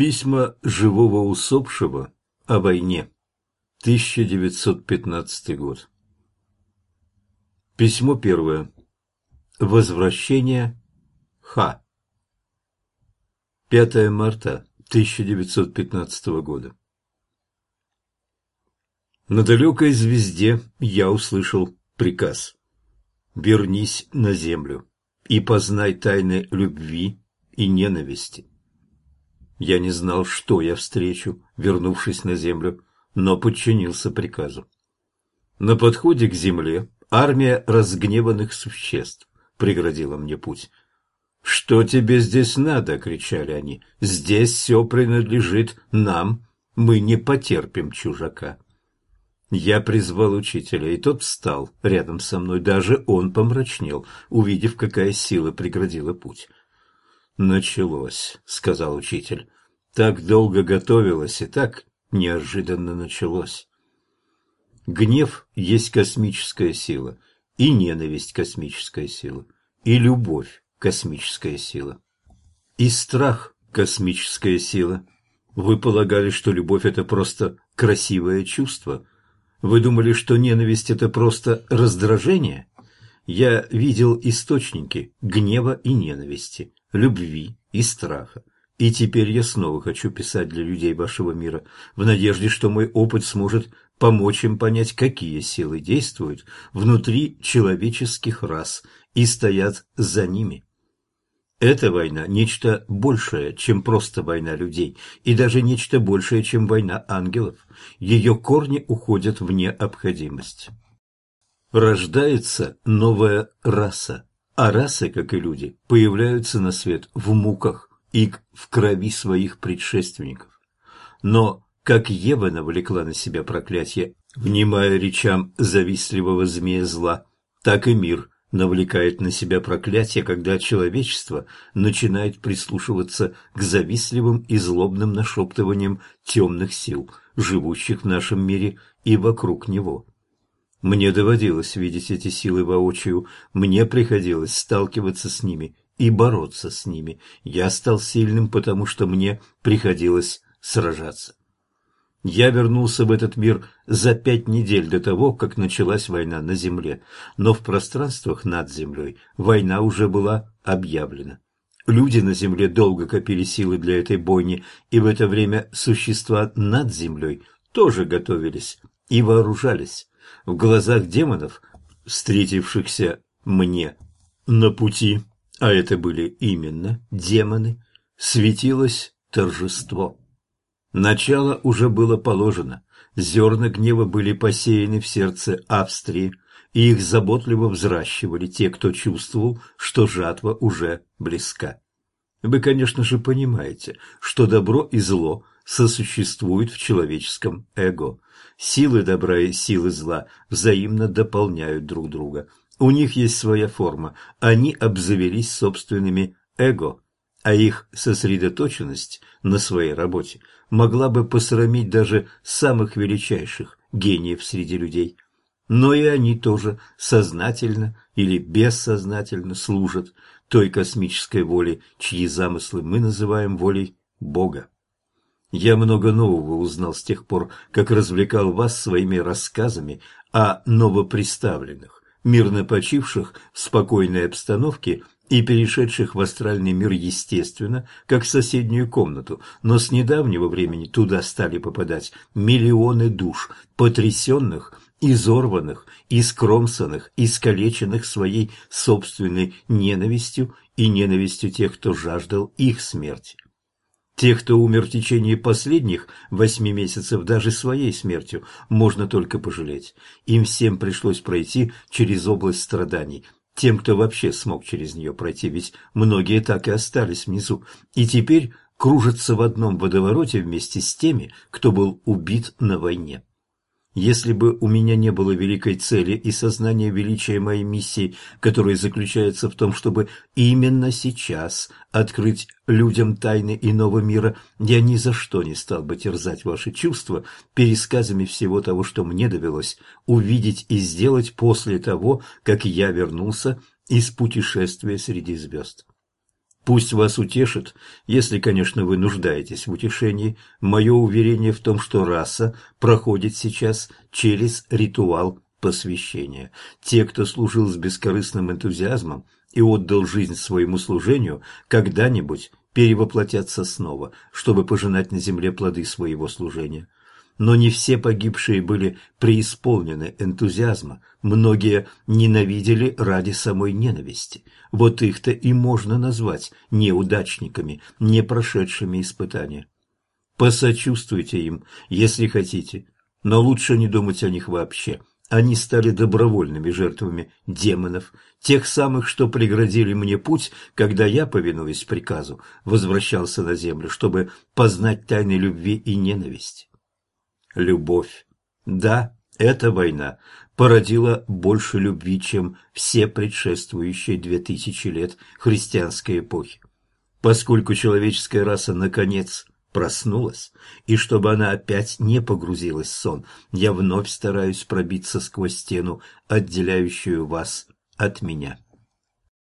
Письма живого усопшего о войне. 1915 год. Письмо первое. Возвращение Х. 5 марта 1915 года. На далекой звезде я услышал приказ «Вернись на землю и познай тайны любви и ненависти». Я не знал, что я встречу, вернувшись на землю, но подчинился приказу. На подходе к земле армия разгневанных существ преградила мне путь. «Что тебе здесь надо?» — кричали они. «Здесь все принадлежит нам. Мы не потерпим чужака». Я призвал учителя, и тот встал рядом со мной. Даже он помрачнел, увидев, какая сила преградила путь. «Началось», — сказал учитель. «Так долго готовилось, и так неожиданно началось». Гнев есть космическая сила, и ненависть – космическая сила, и любовь – космическая сила, и страх – космическая сила. Вы полагали, что любовь – это просто красивое чувство? Вы думали, что ненависть – это просто раздражение? Я видел источники гнева и ненависти, любви и страха. И теперь я снова хочу писать для людей вашего мира, в надежде, что мой опыт сможет помочь им понять, какие силы действуют внутри человеческих рас и стоят за ними. Эта война – нечто большее, чем просто война людей, и даже нечто большее, чем война ангелов. Ее корни уходят в необходимость. Рождается новая раса, а расы, как и люди, появляются на свет в муках, и в крови своих предшественников. Но как Ева навлекла на себя проклятие, внимая речам завистливого змея зла, так и мир навлекает на себя проклятие, когда человечество начинает прислушиваться к завистливым и злобным нашептываниям темных сил, живущих в нашем мире и вокруг него. Мне доводилось видеть эти силы воочию, мне приходилось сталкиваться с ними и бороться с ними. Я стал сильным, потому что мне приходилось сражаться. Я вернулся в этот мир за пять недель до того, как началась война на Земле, но в пространствах над Землей война уже была объявлена. Люди на Земле долго копили силы для этой бойни, и в это время существа над Землей тоже готовились и вооружались. В глазах демонов, встретившихся мне на пути, а это были именно демоны, светилось торжество. Начало уже было положено, зерна гнева были посеяны в сердце Австрии, и их заботливо взращивали те, кто чувствовал, что жатва уже близка. Вы, конечно же, понимаете, что добро и зло сосуществуют в человеческом эго. Силы добра и силы зла взаимно дополняют друг друга – у них есть своя форма, они обзавелись собственными эго, а их сосредоточенность на своей работе могла бы посрамить даже самых величайших гениев среди людей. Но и они тоже сознательно или бессознательно служат той космической воле, чьи замыслы мы называем волей Бога. Я много нового узнал с тех пор, как развлекал вас своими рассказами о новоприставленных мирно почивших в спокойной обстановке и перешедших в астральный мир естественно, как в соседнюю комнату, но с недавнего времени туда стали попадать миллионы душ, потрясенных, изорванных, искромсанных, искалеченных своей собственной ненавистью и ненавистью тех, кто жаждал их смерти. Тех, кто умер в течение последних восьми месяцев даже своей смертью, можно только пожалеть. Им всем пришлось пройти через область страданий. Тем, кто вообще смог через нее пройти, ведь многие так и остались внизу. И теперь кружатся в одном водовороте вместе с теми, кто был убит на войне. Если бы у меня не было великой цели и сознания величия моей миссии, которая заключается в том, чтобы именно сейчас открыть людям тайны иного мира, я ни за что не стал бы терзать ваши чувства пересказами всего того, что мне довелось увидеть и сделать после того, как я вернулся из путешествия среди звезд. Пусть вас утешит, если, конечно, вы нуждаетесь в утешении, мое уверение в том, что раса проходит сейчас через ритуал посвящения. Те, кто служил с бескорыстным энтузиазмом и отдал жизнь своему служению, когда-нибудь перевоплотятся снова, чтобы пожинать на земле плоды своего служения. Но не все погибшие были преисполнены энтузиазма, многие ненавидели ради самой ненависти. Вот их-то и можно назвать неудачниками, не прошедшими испытания. Посочувствуйте им, если хотите, но лучше не думать о них вообще. Они стали добровольными жертвами демонов, тех самых, что преградили мне путь, когда я, повинуясь приказу, возвращался на землю, чтобы познать тайны любви и ненависти любовь. Да, эта война породила больше любви, чем все предшествующие две тысячи лет христианской эпохи. Поскольку человеческая раса наконец проснулась, и чтобы она опять не погрузилась в сон, я вновь стараюсь пробиться сквозь стену, отделяющую вас от меня.